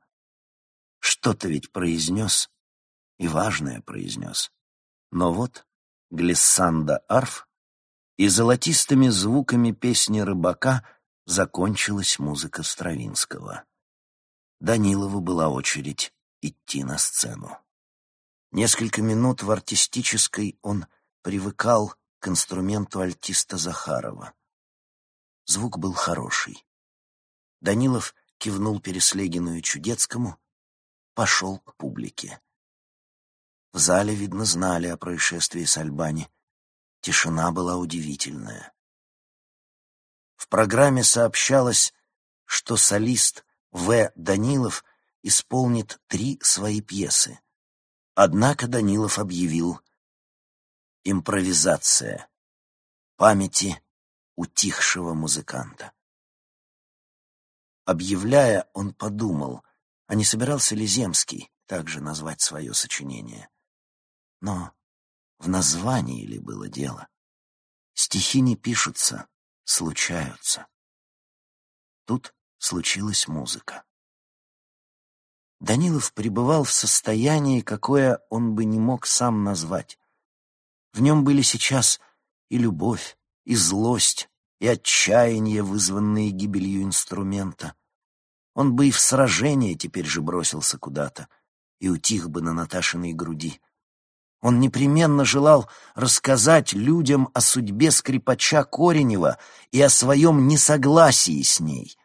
Что-то ведь произнес, и важное произнес. Но вот глиссанда арф, и золотистыми звуками песни рыбака закончилась музыка Стравинского. Данилову была очередь идти на сцену. Несколько минут в артистической он привыкал к инструменту альтиста Захарова. Звук был хороший. Данилов кивнул Переслегину и Чудецкому, пошел к публике. В зале, видно, знали о происшествии с Альбани. Тишина была удивительная. В программе сообщалось, что солист В. Данилов исполнит три свои пьесы. Однако Данилов объявил «Импровизация. Памяти утихшего музыканта». Объявляя, он подумал, а не собирался ли Земский также назвать свое сочинение. Но в названии ли было дело? Стихи не пишутся, случаются. Тут случилась музыка. Данилов пребывал в состоянии, какое он бы не мог сам назвать. В нем были сейчас и любовь, и злость, и отчаяние, вызванные гибелью инструмента. Он бы и в сражение теперь же бросился куда-то и утих бы на Наташиной груди. Он непременно желал рассказать людям о судьбе скрипача Коренева и о своем несогласии с ней.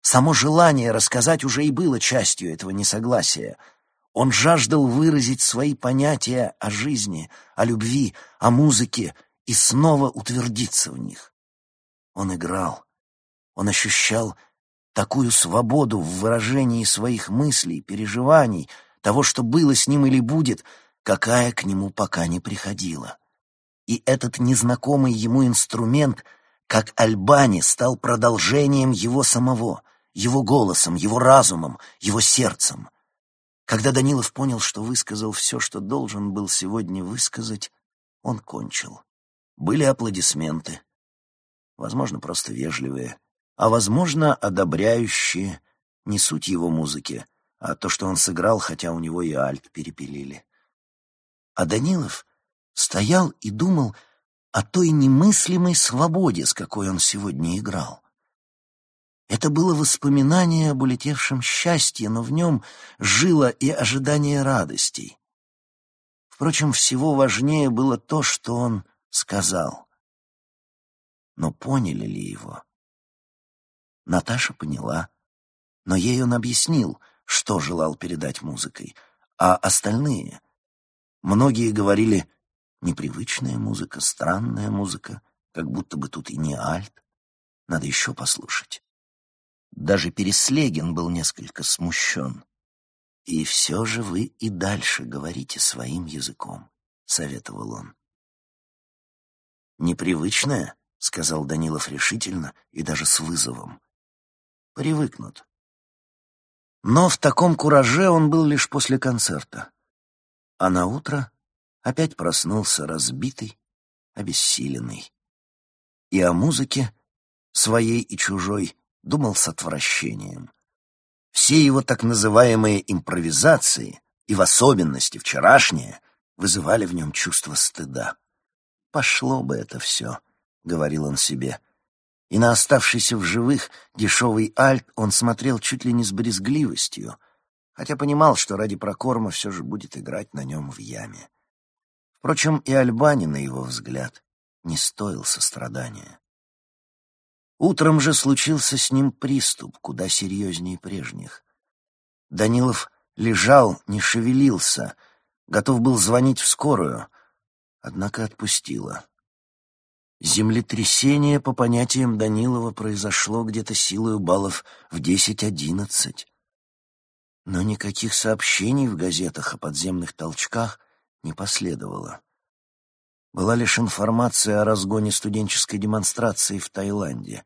Само желание рассказать уже и было частью этого несогласия. Он жаждал выразить свои понятия о жизни, о любви, о музыке и снова утвердиться в них. Он играл. Он ощущал такую свободу в выражении своих мыслей, переживаний, того, что было с ним или будет, какая к нему пока не приходила. И этот незнакомый ему инструмент, как Альбани, стал продолжением его самого, его голосом, его разумом, его сердцем. Когда Данилов понял, что высказал все, что должен был сегодня высказать, он кончил. Были аплодисменты, возможно, просто вежливые, а, возможно, одобряющие не суть его музыки, а то, что он сыграл, хотя у него и альт перепилили. А Данилов стоял и думал о той немыслимой свободе, с какой он сегодня играл. Это было воспоминание об улетевшем счастье, но в нем жило и ожидание радостей. Впрочем, всего важнее было то, что он сказал. Но поняли ли его? Наташа поняла, но ей он объяснил, что желал передать музыкой, а остальные... Многие говорили «непривычная музыка, странная музыка, как будто бы тут и не альт, надо еще послушать». Даже Переслегин был несколько смущен. «И все же вы и дальше говорите своим языком», — советовал он. «Непривычная?» — сказал Данилов решительно и даже с вызовом. «Привыкнут». Но в таком кураже он был лишь после концерта. А на утро опять проснулся разбитый, обессиленный. И о музыке, своей и чужой, думал с отвращением. Все его так называемые импровизации, и в особенности вчерашние, вызывали в нем чувство стыда. «Пошло бы это все», — говорил он себе. И на оставшийся в живых дешевый альт он смотрел чуть ли не с брезгливостью, хотя понимал, что ради прокорма все же будет играть на нем в яме. Впрочем, и Альбани, на его взгляд, не стоил сострадания. Утром же случился с ним приступ, куда серьезнее прежних. Данилов лежал, не шевелился, готов был звонить в скорую, однако отпустила. Землетрясение, по понятиям Данилова, произошло где-то силою баллов в десять-одиннадцать. Но никаких сообщений в газетах о подземных толчках не последовало. Была лишь информация о разгоне студенческой демонстрации в Таиланде.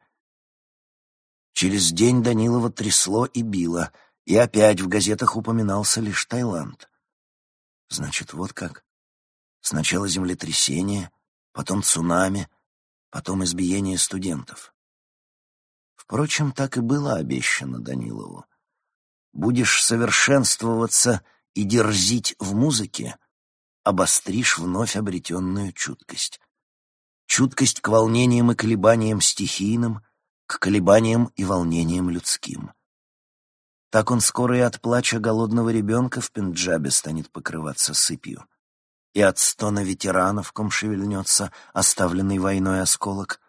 Через день Данилова трясло и било, и опять в газетах упоминался лишь Таиланд. Значит, вот как. Сначала землетрясение, потом цунами, потом избиение студентов. Впрочем, так и было обещано Данилову. Будешь совершенствоваться и дерзить в музыке, обостришь вновь обретенную чуткость. Чуткость к волнениям и колебаниям стихийным, к колебаниям и волнениям людским. Так он скоро и от плача голодного ребенка в Пенджабе станет покрываться сыпью. И от стона ветеранов ком шевельнется оставленный войной осколок,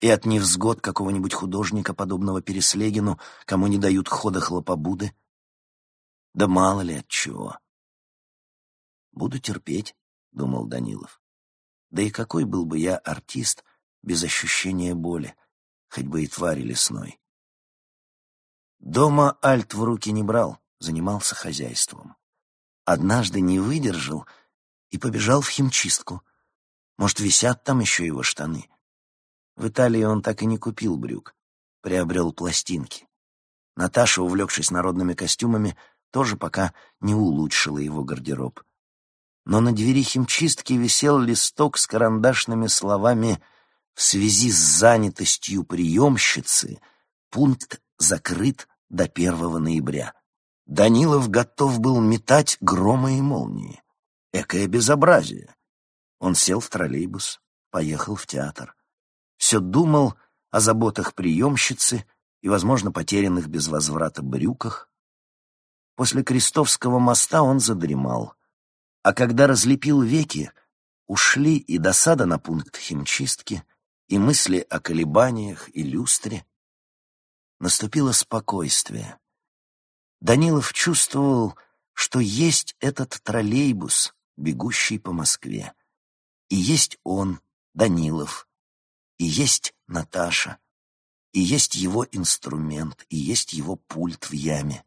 и от невзгод какого-нибудь художника, подобного Переслегину, кому не дают хода хлопобуды. Да мало ли от чего. «Буду терпеть», — думал Данилов. «Да и какой был бы я артист без ощущения боли, хоть бы и твари лесной?» Дома Альт в руки не брал, занимался хозяйством. Однажды не выдержал и побежал в химчистку. Может, висят там еще его штаны. В Италии он так и не купил брюк, приобрел пластинки. Наташа, увлекшись народными костюмами, тоже пока не улучшила его гардероб но на двери химчистки висел листок с карандашными словами «В связи с занятостью приемщицы пункт закрыт до 1 ноября». Данилов готов был метать громы и молнии. Экое безобразие. Он сел в троллейбус, поехал в театр. Все думал о заботах приемщицы и, возможно, потерянных без возврата брюках. После Крестовского моста он задремал — а когда разлепил веки, ушли и досада на пункт химчистки, и мысли о колебаниях и люстре. Наступило спокойствие. Данилов чувствовал, что есть этот троллейбус, бегущий по Москве. И есть он, Данилов, и есть Наташа, и есть его инструмент, и есть его пульт в яме.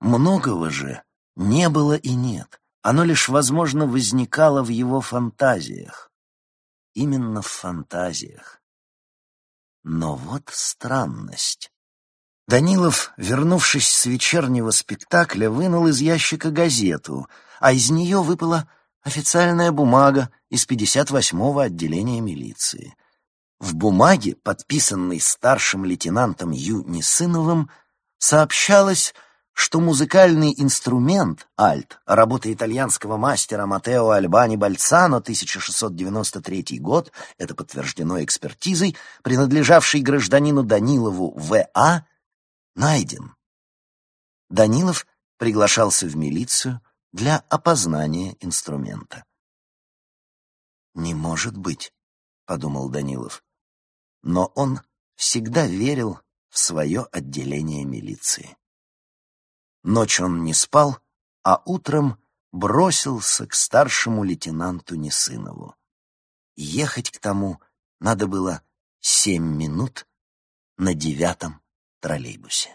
Многого же не было и нет. Оно лишь, возможно, возникало в его фантазиях. Именно в фантазиях. Но вот странность. Данилов, вернувшись с вечернего спектакля, вынул из ящика газету, а из нее выпала официальная бумага из 58-го отделения милиции. В бумаге, подписанной старшим лейтенантом Ю. Несыновым, сообщалось, что музыкальный инструмент альт, работа итальянского мастера Матео Альбани Бальцано, 1693 год, это подтверждено экспертизой, принадлежавший гражданину Данилову В.А., найден. Данилов приглашался в милицию для опознания инструмента. «Не может быть», — подумал Данилов. Но он всегда верил в свое отделение милиции. Ночь он не спал, а утром бросился к старшему лейтенанту Несынову. Ехать к тому надо было семь минут на девятом троллейбусе.